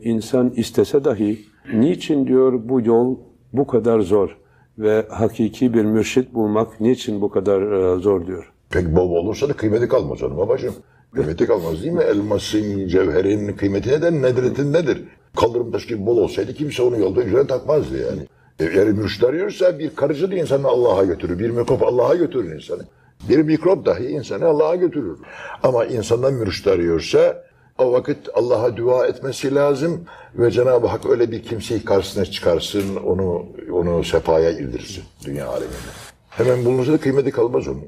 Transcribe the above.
İnsan istese dahi niçin diyor bu yol bu kadar zor ve hakiki bir mürşit bulmak niçin bu kadar e, zor diyor. Pek bol olursa da kıymeti kalmaz onun babacığım. Kıymeti kalmaz değil mi? Elmasın, cevherin kıymeti neden? Nedretin nedir? Kaldırım taşı gibi bol olsaydı kimse onu yolda üzerine takmazdı yani. E, Eğer mürşit arıyorsa bir karıcı da insanı Allah'a götürür. Bir mikrop Allah'a götürür insanı. Bir mikrop dahi insanı Allah'a götürür. Ama insandan mürşit arıyorsa o vakit Allah'a dua etmesi lazım ve Cenab-ı Hak öyle bir kimseyi karşısına çıkarsın, onu onu sefaya ildirsin dünya aleminde. Hemen bulunursa da kıymeti kalmaz onun.